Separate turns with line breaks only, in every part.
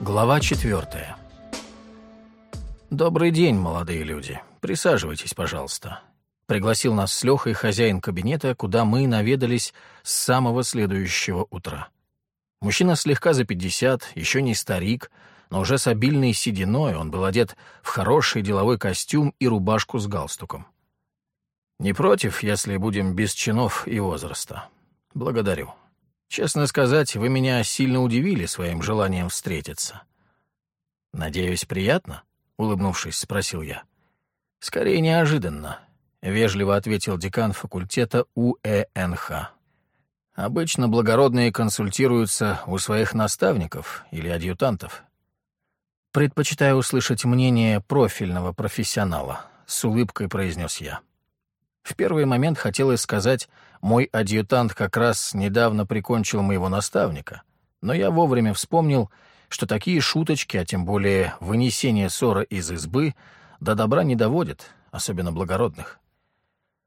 Глава четвертая. «Добрый день, молодые люди. Присаживайтесь, пожалуйста». Пригласил нас с Лехой хозяин кабинета, куда мы наведались с самого следующего утра. Мужчина слегка за пятьдесят, еще не старик, но уже с обильной сединой он был одет в хороший деловой костюм и рубашку с галстуком. «Не против, если будем без чинов и возраста. Благодарю. Честно сказать, вы меня сильно удивили своим желанием встретиться». «Надеюсь, приятно?» — улыбнувшись, спросил я. «Скорее неожиданно», — вежливо ответил декан факультета УЭНХ. «Обычно благородные консультируются у своих наставников или адъютантов. Предпочитаю услышать мнение профильного профессионала», — с улыбкой произнес я. В первый момент хотелось сказать, мой адъютант как раз недавно прикончил моего наставника, но я вовремя вспомнил, что такие шуточки, а тем более вынесение ссора из избы, до добра не доводят, особенно благородных.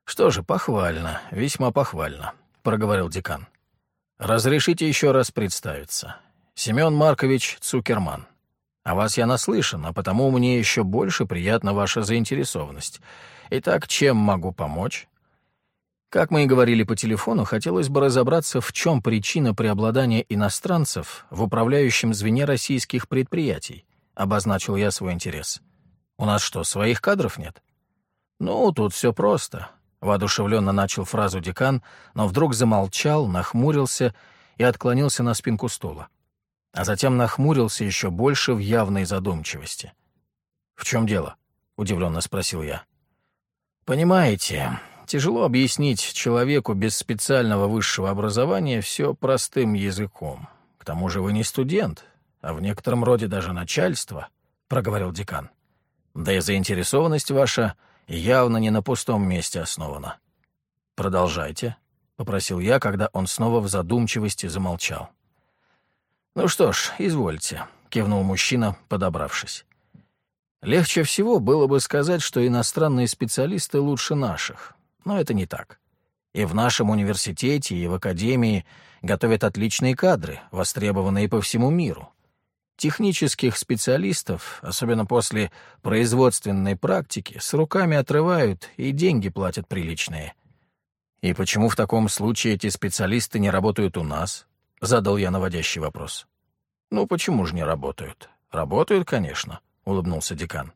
«Что же, похвально, весьма похвально», — проговорил декан. «Разрешите еще раз представиться. Семен Маркович Цукерман. О вас я наслышан, а потому мне еще больше приятна ваша заинтересованность. Итак, чем могу помочь?» Как мы и говорили по телефону, хотелось бы разобраться, в чем причина преобладания иностранцев в управляющем звене российских предприятий. Обозначил я свой интерес. У нас что, своих кадров нет? Ну, тут все просто. Воодушевленно начал фразу декан, но вдруг замолчал, нахмурился и отклонился на спинку стула. А затем нахмурился еще больше в явной задумчивости. «В чем дело?» — удивленно спросил я. «Понимаете, Тяжело объяснить человеку без специального высшего образования все простым языком. К тому же вы не студент, а в некотором роде даже начальство, — проговорил декан. Да и заинтересованность ваша явно не на пустом месте основана. Продолжайте, — попросил я, когда он снова в задумчивости замолчал. «Ну что ж, извольте», — кивнул мужчина, подобравшись. «Легче всего было бы сказать, что иностранные специалисты лучше наших. Но это не так. И в нашем университете, и в академии готовят отличные кадры, востребованные по всему миру. Технических специалистов, особенно после производственной практики, с руками отрывают и деньги платят приличные. И почему в таком случае эти специалисты не работают у нас? Задал я наводящий вопрос. Ну, почему же не работают? Работают, конечно, улыбнулся декан.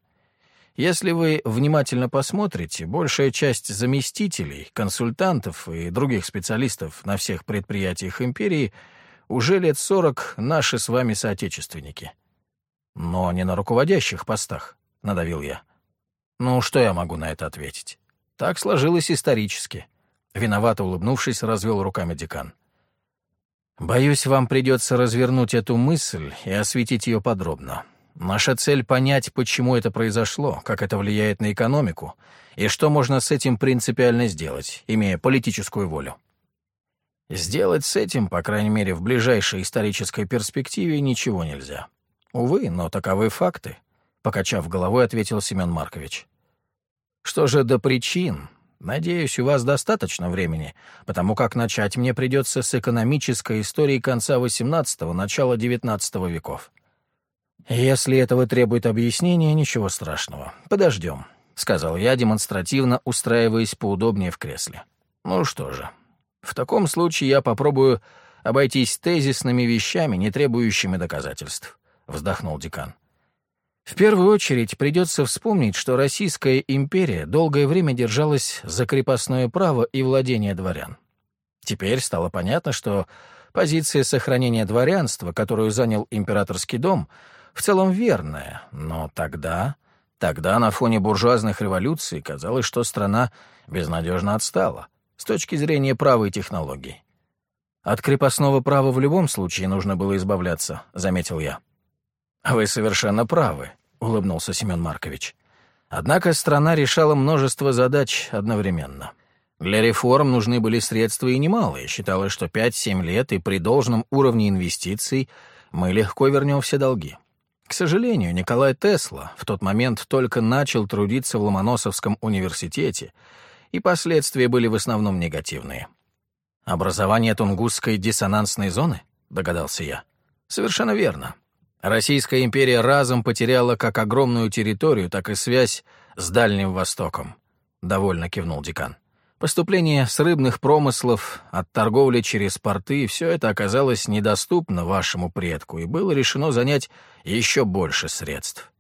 Если вы внимательно посмотрите, большая часть заместителей, консультантов и других специалистов на всех предприятиях империи уже лет сорок наши с вами соотечественники. Но не на руководящих постах, — надавил я. Ну, что я могу на это ответить? Так сложилось исторически. Виновато улыбнувшись, развел руками декан. Боюсь, вам придется развернуть эту мысль и осветить ее подробно. Наша цель — понять, почему это произошло, как это влияет на экономику, и что можно с этим принципиально сделать, имея политическую волю. Сделать с этим, по крайней мере, в ближайшей исторической перспективе ничего нельзя. Увы, но таковы факты, — покачав головой, ответил Семен Маркович. Что же до причин? Надеюсь, у вас достаточно времени, потому как начать мне придется с экономической истории конца XVIII — начала XIX веков. «Если этого требует объяснения, ничего страшного. Подождем», — сказал я, демонстративно устраиваясь поудобнее в кресле. «Ну что же, в таком случае я попробую обойтись тезисными вещами, не требующими доказательств», — вздохнул декан. В первую очередь придется вспомнить, что Российская империя долгое время держалась за крепостное право и владение дворян. Теперь стало понятно, что позиция сохранения дворянства, которую занял императорский дом — в целом верная, но тогда... Тогда на фоне буржуазных революций казалось, что страна безнадежно отстала с точки зрения права и технологий. «От крепостного права в любом случае нужно было избавляться», — заметил я. «Вы совершенно правы», — улыбнулся Семен Маркович. Однако страна решала множество задач одновременно. Для реформ нужны были средства и немалые. Считалось, что 5-7 лет и при должном уровне инвестиций мы легко вернем все долги. К сожалению, Николай Тесла в тот момент только начал трудиться в Ломоносовском университете, и последствия были в основном негативные. «Образование Тунгусской диссонансной зоны?» — догадался я. «Совершенно верно. Российская империя разом потеряла как огромную территорию, так и связь с Дальним Востоком. Довольно кивнул декан. Поступление с рыбных промыслов, от торговли через порты, все это оказалось недоступно вашему предку, и было решено занять еще больше средств.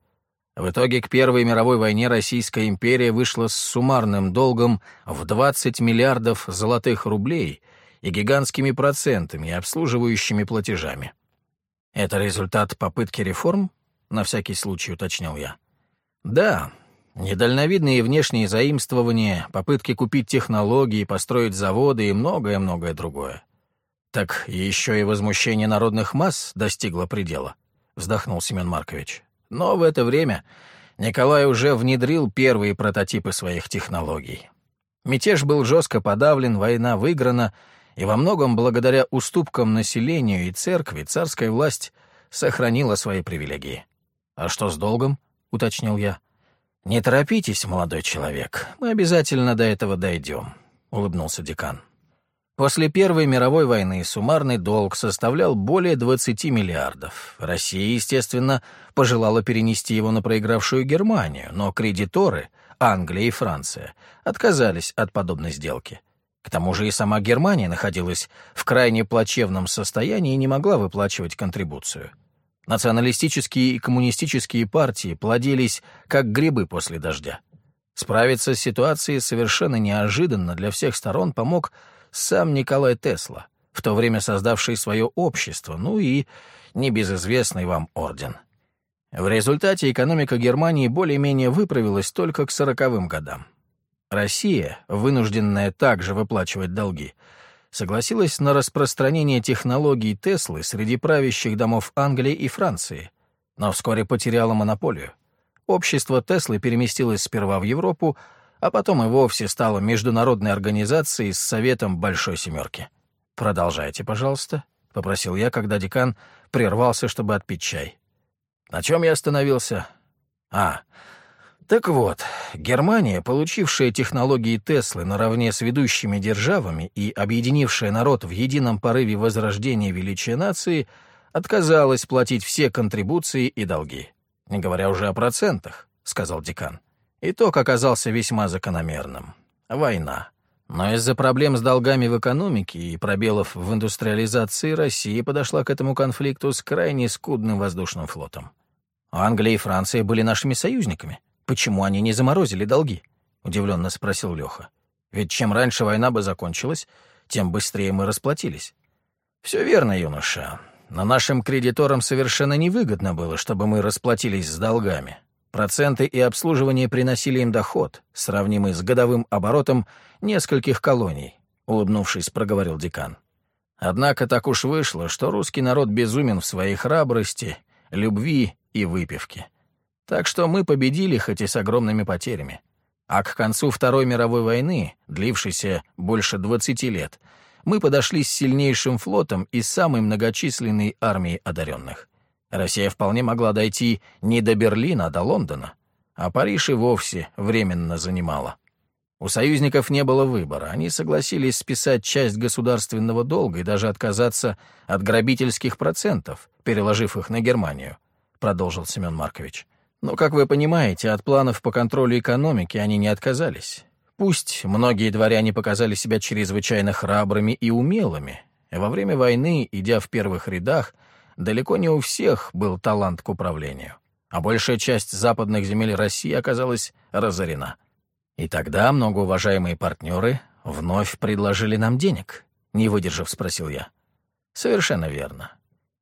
В итоге к Первой мировой войне Российская империя вышла с суммарным долгом в 20 миллиардов золотых рублей и гигантскими процентами и обслуживающими платежами. Это результат попытки реформ? На всякий случай уточнил я. Да, недальновидные внешние заимствования, попытки купить технологии, построить заводы и многое-многое другое. Так еще и возмущение народных масс достигло предела, вздохнул Семен Маркович. Но в это время Николай уже внедрил первые прототипы своих технологий. Мятеж был жестко подавлен, война выиграна, и во многом благодаря уступкам населению и церкви царская власть сохранила свои привилегии. «А что с долгом?» — уточнил я. «Не торопитесь, молодой человек, мы обязательно до этого дойдем», — улыбнулся декан. После Первой мировой войны суммарный долг составлял более 20 миллиардов. Россия, естественно, пожелала перенести его на проигравшую Германию, но кредиторы, Англия и Франция, отказались от подобной сделки. К тому же и сама Германия находилась в крайне плачевном состоянии и не могла выплачивать контрибуцию. Националистические и коммунистические партии плодились, как грибы после дождя. Справиться с ситуацией совершенно неожиданно для всех сторон помог сам Николай Тесла, в то время создавший свое общество, ну и небезызвестный вам орден. В результате экономика Германии более-менее выправилась только к сороковым годам. Россия, вынужденная также выплачивать долги, согласилась на распространение технологий Теслы среди правящих домов Англии и Франции, но вскоре потеряла монополию. Общество Теслы переместилось сперва в Европу, а потом и вовсе стала международной организацией с Советом Большой Семерки. «Продолжайте, пожалуйста», — попросил я, когда декан прервался, чтобы отпить чай. На чем я остановился? А, так вот, Германия, получившая технологии Теслы наравне с ведущими державами и объединившая народ в едином порыве возрождения величия нации, отказалась платить все контрибуции и долги. Не говоря уже о процентах, — сказал декан. Итог оказался весьма закономерным. Война. Но из-за проблем с долгами в экономике и пробелов в индустриализации Россия подошла к этому конфликту с крайне скудным воздушным флотом. Англия и Франция были нашими союзниками. Почему они не заморозили долги? Удивленно спросил Леха. Ведь чем раньше война бы закончилась, тем быстрее мы расплатились. Все верно, юноша. Но нашим кредиторам совершенно невыгодно было, чтобы мы расплатились с долгами. Проценты и обслуживание приносили им доход, сравнимый с годовым оборотом нескольких колоний, улыбнувшись, проговорил декан. Однако так уж вышло, что русский народ безумен в своей храбрости, любви и выпивке. Так что мы победили, хоть и с огромными потерями. А к концу Второй мировой войны, длившейся больше 20 лет, мы подошли с сильнейшим флотом и самой многочисленной армией одаренных. Россия вполне могла дойти не до Берлина, а до Лондона, а Париж и вовсе временно занимала. У союзников не было выбора, они согласились списать часть государственного долга и даже отказаться от грабительских процентов, переложив их на Германию, продолжил Семен Маркович. Но, как вы понимаете, от планов по контролю экономики они не отказались. Пусть многие дворяне показали себя чрезвычайно храбрыми и умелыми, во время войны, идя в первых рядах, далеко не у всех был талант к управлению, а большая часть западных земель России оказалась разорена. И тогда многоуважаемые партнеры вновь предложили нам денег, не выдержав, спросил я. Совершенно верно.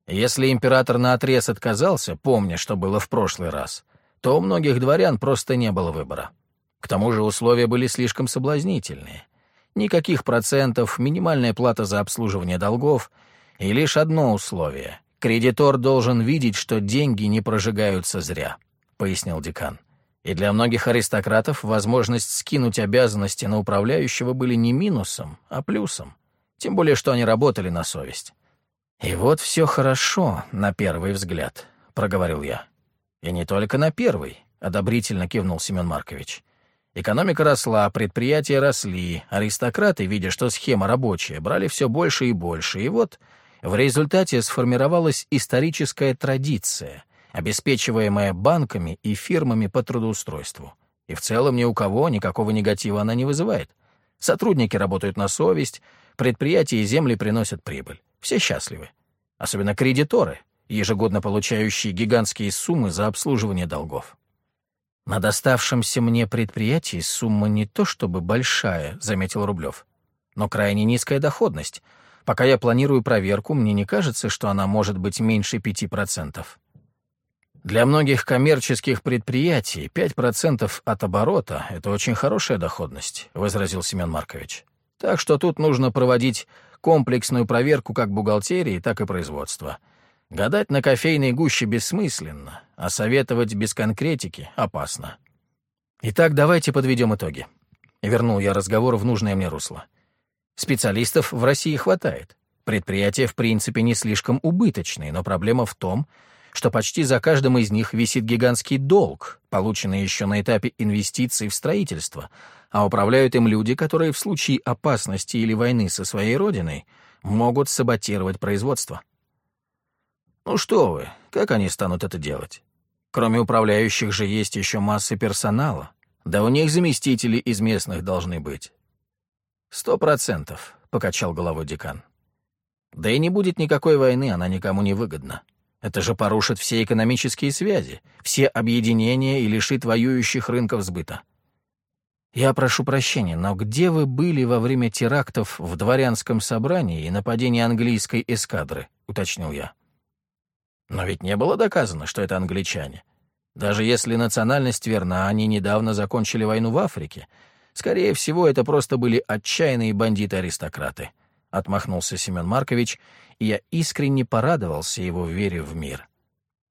Если император наотрез отказался, помня, что было в прошлый раз, то у многих дворян просто не было выбора. К тому же условия были слишком соблазнительные. Никаких процентов, минимальная плата за обслуживание долгов и лишь одно условие «Кредитор должен видеть, что деньги не прожигаются зря», — пояснил декан. И для многих аристократов возможность скинуть обязанности на управляющего были не минусом, а плюсом. Тем более, что они работали на совесть. «И вот все хорошо, на первый взгляд», — проговорил я. «И не только на первый», — одобрительно кивнул Семен Маркович. Экономика росла, предприятия росли, аристократы, видя, что схема рабочая, брали все больше и больше, и вот В результате сформировалась историческая традиция, обеспечиваемая банками и фирмами по трудоустройству. И в целом ни у кого никакого негатива она не вызывает. Сотрудники работают на совесть, предприятия и земли приносят прибыль. Все счастливы. Особенно кредиторы, ежегодно получающие гигантские суммы за обслуживание долгов. «На доставшемся мне предприятии сумма не то чтобы большая», — заметил Рублев, «но крайне низкая доходность. Пока я планирую проверку, мне не кажется, что она может быть меньше 5%. Для многих коммерческих предприятий 5% от оборота — это очень хорошая доходность», — возразил Семен Маркович. «Так что тут нужно проводить комплексную проверку как бухгалтерии, так и производства». Гадать на кофейной гуще бессмысленно, а советовать без конкретики опасно. Итак, давайте подведем итоги. Вернул я разговор в нужное мне русло. Специалистов в России хватает. Предприятия, в принципе, не слишком убыточные, но проблема в том, что почти за каждым из них висит гигантский долг, полученный еще на этапе инвестиций в строительство, а управляют им люди, которые в случае опасности или войны со своей родиной могут саботировать производство. Ну что вы, как они станут это делать? Кроме управляющих же есть еще массы персонала. Да у них заместители из местных должны быть. Сто процентов, — покачал головой декан. Да и не будет никакой войны, она никому не выгодна. Это же порушит все экономические связи, все объединения и лишит воюющих рынков сбыта. Я прошу прощения, но где вы были во время терактов в дворянском собрании и нападения английской эскадры? — уточнил я. Но ведь не было доказано, что это англичане. Даже если национальность верна, они недавно закончили войну в Африке. Скорее всего, это просто были отчаянные бандиты-аристократы. Отмахнулся Семен Маркович, и я искренне порадовался его вере в мир.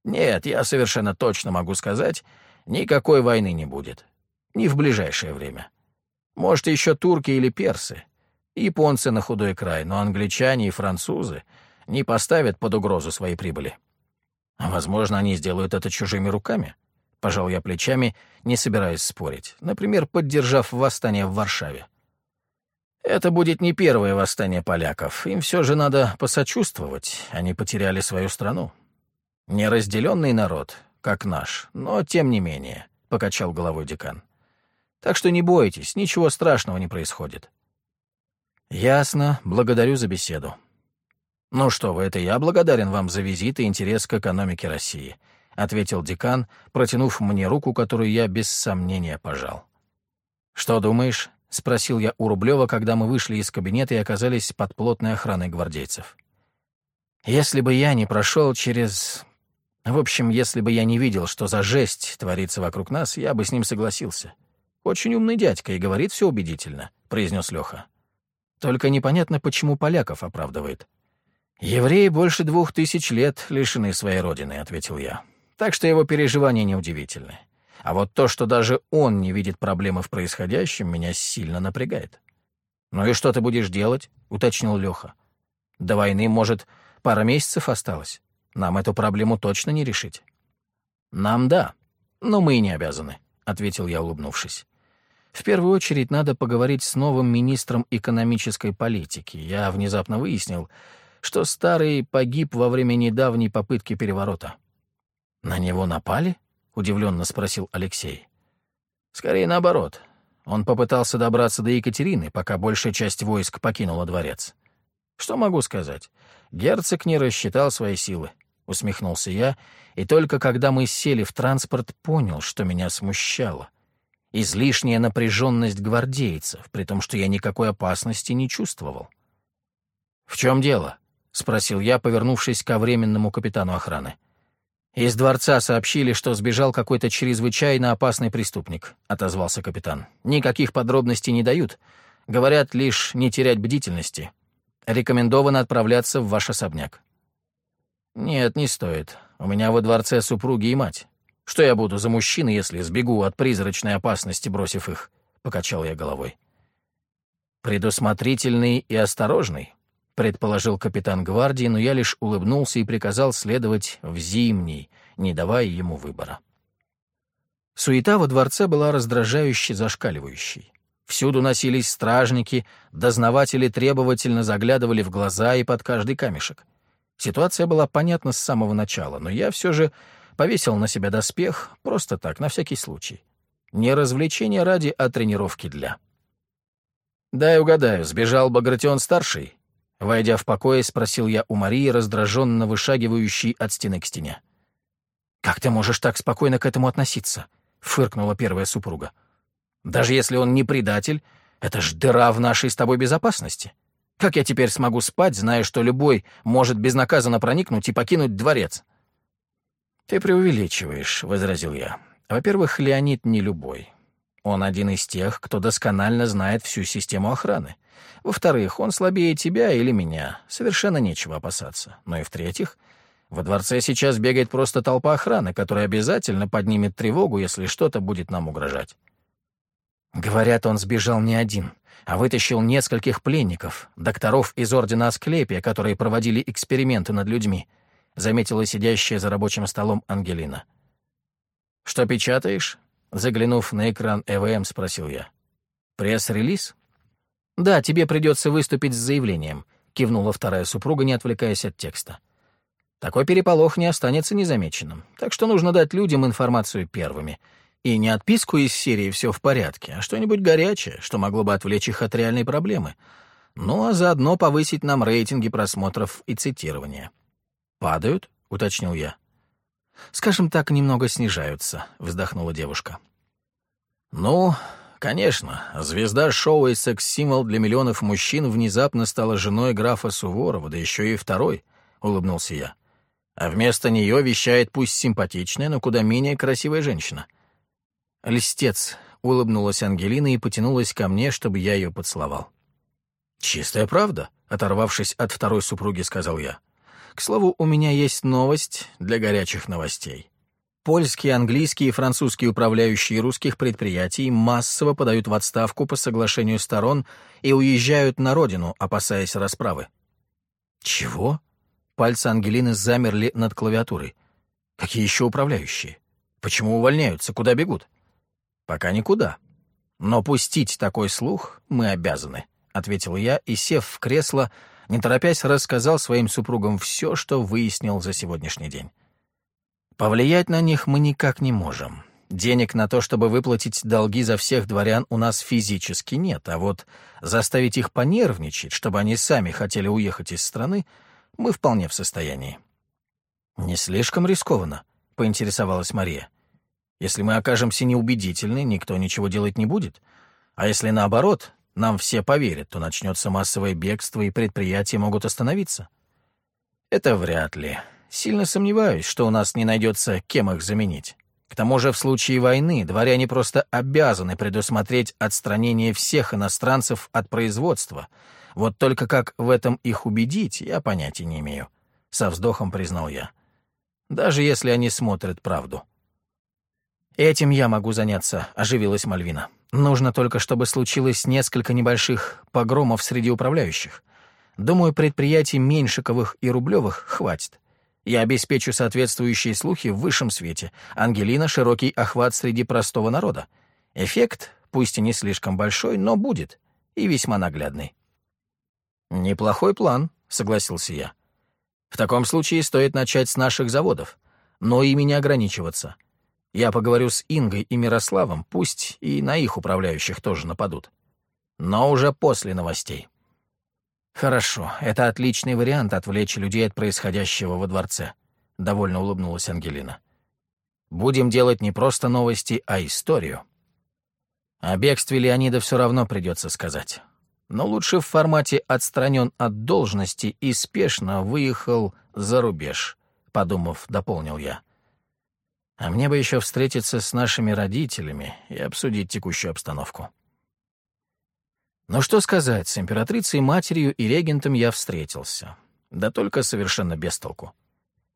Нет, я совершенно точно могу сказать, никакой войны не будет. Не в ближайшее время. Может, еще турки или персы. Японцы на худой край, но англичане и французы не поставят под угрозу свои прибыли. Возможно, они сделают это чужими руками. Пожал я плечами, не собираясь спорить, например, поддержав восстание в Варшаве. Это будет не первое восстание поляков. Им все же надо посочувствовать. Они потеряли свою страну. Неразделенный народ, как наш, но тем не менее, — покачал головой декан. Так что не бойтесь, ничего страшного не происходит. Ясно, благодарю за беседу. «Ну что вы, это я благодарен вам за визит и интерес к экономике России», — ответил декан, протянув мне руку, которую я без сомнения пожал. «Что думаешь?» — спросил я у Рублева, когда мы вышли из кабинета и оказались под плотной охраной гвардейцев. «Если бы я не прошел через... В общем, если бы я не видел, что за жесть творится вокруг нас, я бы с ним согласился. Очень умный дядька и говорит все убедительно», — произнес Леха. «Только непонятно, почему поляков оправдывает». «Евреи больше двух тысяч лет лишены своей родины», — ответил я. «Так что его переживания неудивительны. А вот то, что даже он не видит проблемы в происходящем, меня сильно напрягает». «Ну и что ты будешь делать?» — уточнил Леха. «До войны, может, пара месяцев осталось. Нам эту проблему точно не решить». «Нам да, но мы и не обязаны», — ответил я, улыбнувшись. «В первую очередь надо поговорить с новым министром экономической политики. Я внезапно выяснил, что старый погиб во время недавней попытки переворота. «На него напали?» — удивленно спросил Алексей. «Скорее наоборот. Он попытался добраться до Екатерины, пока большая часть войск покинула дворец. Что могу сказать? Герцог не рассчитал свои силы», — усмехнулся я, и только когда мы сели в транспорт, понял, что меня смущало. Излишняя напряженность гвардейцев, при том, что я никакой опасности не чувствовал. «В чем дело?» — спросил я, повернувшись ко временному капитану охраны. «Из дворца сообщили, что сбежал какой-то чрезвычайно опасный преступник», — отозвался капитан. «Никаких подробностей не дают. Говорят лишь не терять бдительности. Рекомендовано отправляться в ваш особняк». «Нет, не стоит. У меня во дворце супруги и мать. Что я буду за мужчина, если сбегу от призрачной опасности, бросив их?» — покачал я головой. «Предусмотрительный и осторожный», — предположил капитан гвардии, но я лишь улыбнулся и приказал следовать в зимний, не давая ему выбора. Суета во дворце была раздражающе зашкаливающей. Всюду носились стражники, дознаватели требовательно заглядывали в глаза и под каждый камешек. Ситуация была понятна с самого начала, но я все же повесил на себя доспех, просто так, на всякий случай. Не развлечение ради, а тренировки для. «Дай угадаю, сбежал Багратион-старший?» Войдя в покое, спросил я у Марии, раздраженно вышагивающей от стены к стене. «Как ты можешь так спокойно к этому относиться?» — фыркнула первая супруга. «Даже если он не предатель, это ж дыра в нашей с тобой безопасности. Как я теперь смогу спать, зная, что любой может безнаказанно проникнуть и покинуть дворец?» «Ты преувеличиваешь», — возразил я. «Во-первых, Леонид не любой. Он один из тех, кто досконально знает всю систему охраны. Во-вторых, он слабее тебя или меня. Совершенно нечего опасаться. Но ну и в-третьих, во дворце сейчас бегает просто толпа охраны, которая обязательно поднимет тревогу, если что-то будет нам угрожать. Говорят, он сбежал не один, а вытащил нескольких пленников, докторов из Ордена Асклепия, которые проводили эксперименты над людьми, заметила сидящая за рабочим столом Ангелина. «Что печатаешь?» Заглянув на экран ЭВМ, спросил я. «Пресс-релиз?» «Да, тебе придется выступить с заявлением», — кивнула вторая супруга, не отвлекаясь от текста. «Такой переполох не останется незамеченным, так что нужно дать людям информацию первыми. И не отписку из серии «все в порядке», а что-нибудь горячее, что могло бы отвлечь их от реальной проблемы. Ну, а заодно повысить нам рейтинги просмотров и цитирования». «Падают?» — уточнил я. «Скажем так, немного снижаются», — вздохнула девушка. «Ну, конечно, звезда шоу и секс-символ для миллионов мужчин внезапно стала женой графа Суворова, да еще и второй», — улыбнулся я. «А вместо нее вещает пусть симпатичная, но куда менее красивая женщина». «Листец», — улыбнулась Ангелина и потянулась ко мне, чтобы я ее поцеловал. «Чистая правда», — оторвавшись от второй супруги, сказал я. К слову, у меня есть новость для горячих новостей. Польские, английские и французские управляющие русских предприятий массово подают в отставку по соглашению сторон и уезжают на родину, опасаясь расправы. Чего? Пальцы Ангелины замерли над клавиатурой. Какие еще управляющие? Почему увольняются? Куда бегут? Пока никуда. Но пустить такой слух мы обязаны, — ответил я и, сев в кресло, — не торопясь, рассказал своим супругам все, что выяснил за сегодняшний день. Повлиять на них мы никак не можем. Денег на то, чтобы выплатить долги за всех дворян, у нас физически нет, а вот заставить их понервничать, чтобы они сами хотели уехать из страны, мы вполне в состоянии. «Не слишком рискованно?» — поинтересовалась Мария. «Если мы окажемся неубедительны, никто ничего делать не будет. А если наоборот, нам все поверят, то начнется массовое бегство, и предприятия могут остановиться. Это вряд ли. Сильно сомневаюсь, что у нас не найдется, кем их заменить. К тому же в случае войны дворяне просто обязаны предусмотреть отстранение всех иностранцев от производства. Вот только как в этом их убедить, я понятия не имею. Со вздохом признал я. Даже если они смотрят правду. «Этим я могу заняться», — оживилась Мальвина. «Нужно только, чтобы случилось несколько небольших погромов среди управляющих. Думаю, предприятий Меньшиковых и Рублевых хватит. Я обеспечу соответствующие слухи в высшем свете. Ангелина — широкий охват среди простого народа. Эффект, пусть и не слишком большой, но будет, и весьма наглядный». «Неплохой план», — согласился я. «В таком случае стоит начать с наших заводов, но ими не ограничиваться». Я поговорю с Ингой и Мирославом, пусть и на их управляющих тоже нападут. Но уже после новостей. Хорошо, это отличный вариант отвлечь людей от происходящего во дворце. Довольно улыбнулась Ангелина. Будем делать не просто новости, а историю. О бегстве Леонида все равно придется сказать. Но лучше в формате «отстранен от должности» и спешно выехал за рубеж, подумав, дополнил я. А мне бы еще встретиться с нашими родителями и обсудить текущую обстановку. Но что сказать, с императрицей матерью и регентом я встретился. Да только совершенно без толку.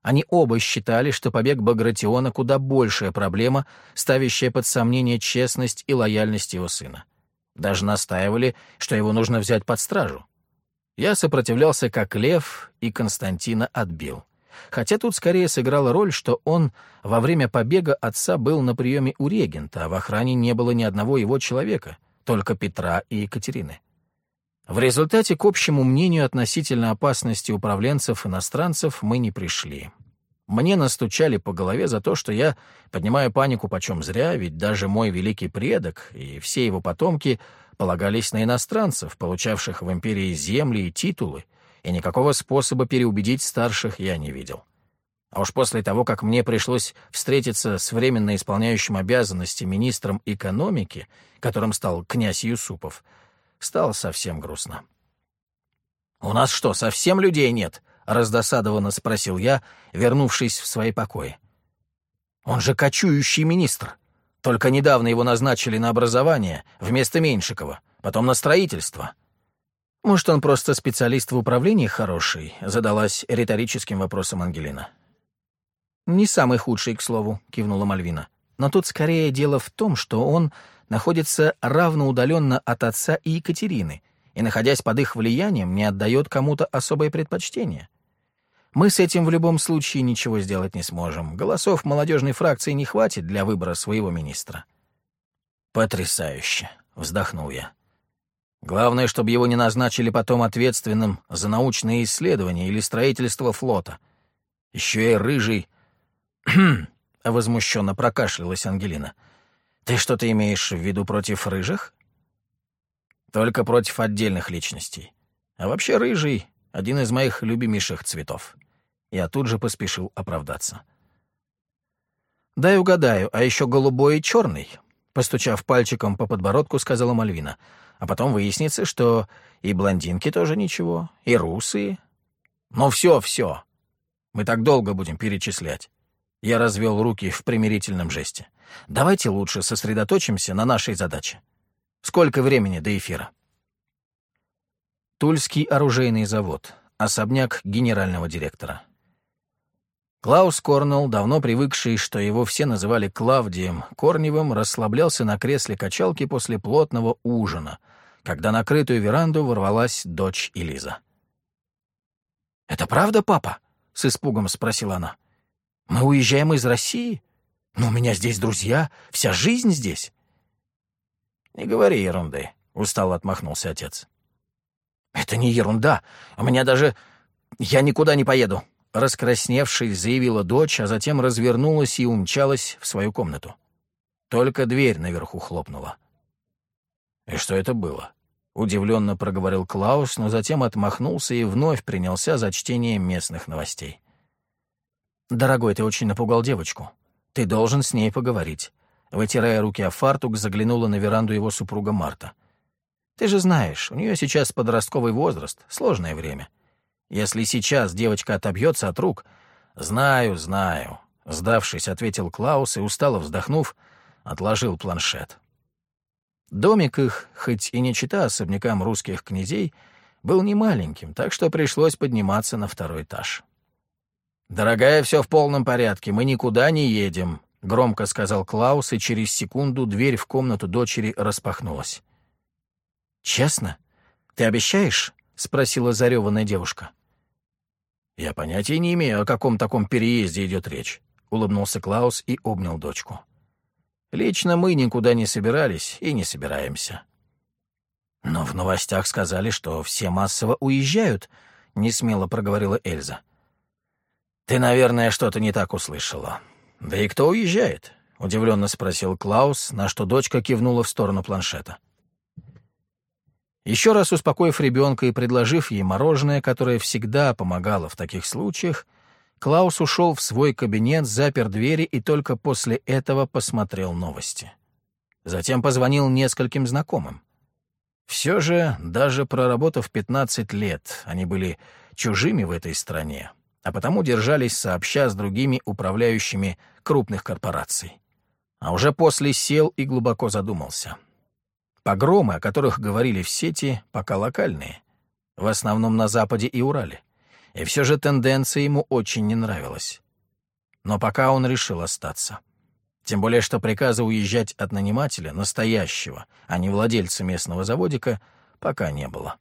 Они оба считали, что побег Багратиона куда большая проблема, ставящая под сомнение честность и лояльность его сына. Даже настаивали, что его нужно взять под стражу. Я сопротивлялся как лев, и Константина отбил. Хотя тут скорее сыграла роль, что он во время побега отца был на приеме у регента, а в охране не было ни одного его человека, только Петра и Екатерины. В результате, к общему мнению относительно опасности управленцев-иностранцев, мы не пришли. Мне настучали по голове за то, что я поднимаю панику почем зря, ведь даже мой великий предок и все его потомки полагались на иностранцев, получавших в империи земли и титулы, и никакого способа переубедить старших я не видел. А уж после того, как мне пришлось встретиться с временно исполняющим обязанности министром экономики, которым стал князь Юсупов, стало совсем грустно. «У нас что, совсем людей нет?» раздосадованно спросил я, вернувшись в свои покои. «Он же кочующий министр. Только недавно его назначили на образование вместо Меньшикова, потом на строительство». «Может, он просто специалист в управлении хороший?» — задалась риторическим вопросом Ангелина. «Не самый худший, к слову», — кивнула Мальвина. «Но тут скорее дело в том, что он находится равноудаленно от отца и Екатерины, и, находясь под их влиянием, не отдает кому-то особое предпочтение. Мы с этим в любом случае ничего сделать не сможем. Голосов молодежной фракции не хватит для выбора своего министра. «Потрясающе!» — вздохнул я. «Главное, чтобы его не назначили потом ответственным за научные исследования или строительство флота. Еще и рыжий...» возмущенно прокашлялась Ангелина. «Ты что-то имеешь в виду против рыжих?» «Только против отдельных личностей. А вообще рыжий — один из моих любимейших цветов». Я тут же поспешил оправдаться. «Дай угадаю, а еще голубой и черный?» Постучав пальчиком по подбородку, сказала Мальвина. «А потом выяснится, что и блондинки тоже ничего, и русые. Ну все, все. Мы так долго будем перечислять». Я развел руки в примирительном жесте. «Давайте лучше сосредоточимся на нашей задаче. Сколько времени до эфира?» Тульский оружейный завод. Особняк генерального директора. Клаус Корнелл, давно привыкший, что его все называли Клавдием Корневым, расслаблялся на кресле качалки после плотного ужина, когда на крытую веранду ворвалась дочь Элиза. «Это правда, папа?» — с испугом спросила она. «Мы уезжаем из России? Но у меня здесь друзья, вся жизнь здесь». «Не говори ерунды», — устало отмахнулся отец. «Это не ерунда. У меня даже... Я никуда не поеду раскрасневшись, заявила дочь, а затем развернулась и умчалась в свою комнату. Только дверь наверху хлопнула. «И что это было?» — удивленно проговорил Клаус, но затем отмахнулся и вновь принялся за чтение местных новостей. «Дорогой, ты очень напугал девочку. Ты должен с ней поговорить». Вытирая руки о фартук, заглянула на веранду его супруга Марта. «Ты же знаешь, у нее сейчас подростковый возраст, сложное время. Если сейчас девочка отобьется от рук... Знаю, знаю, — сдавшись, ответил Клаус и, устало вздохнув, отложил планшет. Домик их, хоть и не чита особнякам русских князей, был немаленьким, так что пришлось подниматься на второй этаж. «Дорогая, все в полном порядке, мы никуда не едем», — громко сказал Клаус, и через секунду дверь в комнату дочери распахнулась. «Честно? Ты обещаешь?» — спросила зареванная девушка. «Я понятия не имею, о каком таком переезде идет речь», — улыбнулся Клаус и обнял дочку. «Лично мы никуда не собирались и не собираемся». «Но в новостях сказали, что все массово уезжают», — несмело проговорила Эльза. «Ты, наверное, что-то не так услышала. Да и кто уезжает?» — удивленно спросил Клаус, на что дочка кивнула в сторону планшета. Еще раз успокоив ребенка и предложив ей мороженое, которое всегда помогало в таких случаях, Клаус ушел в свой кабинет, запер двери и только после этого посмотрел новости. Затем позвонил нескольким знакомым. Все же, даже проработав 15 лет, они были чужими в этой стране, а потому держались сообща с другими управляющими крупных корпораций. А уже после сел и глубоко задумался — Погромы, о которых говорили в сети, пока локальные, в основном на Западе и Урале. И все же тенденция ему очень не нравилась. Но пока он решил остаться. Тем более, что приказа уезжать от нанимателя, настоящего, а не владельца местного заводика, пока не было.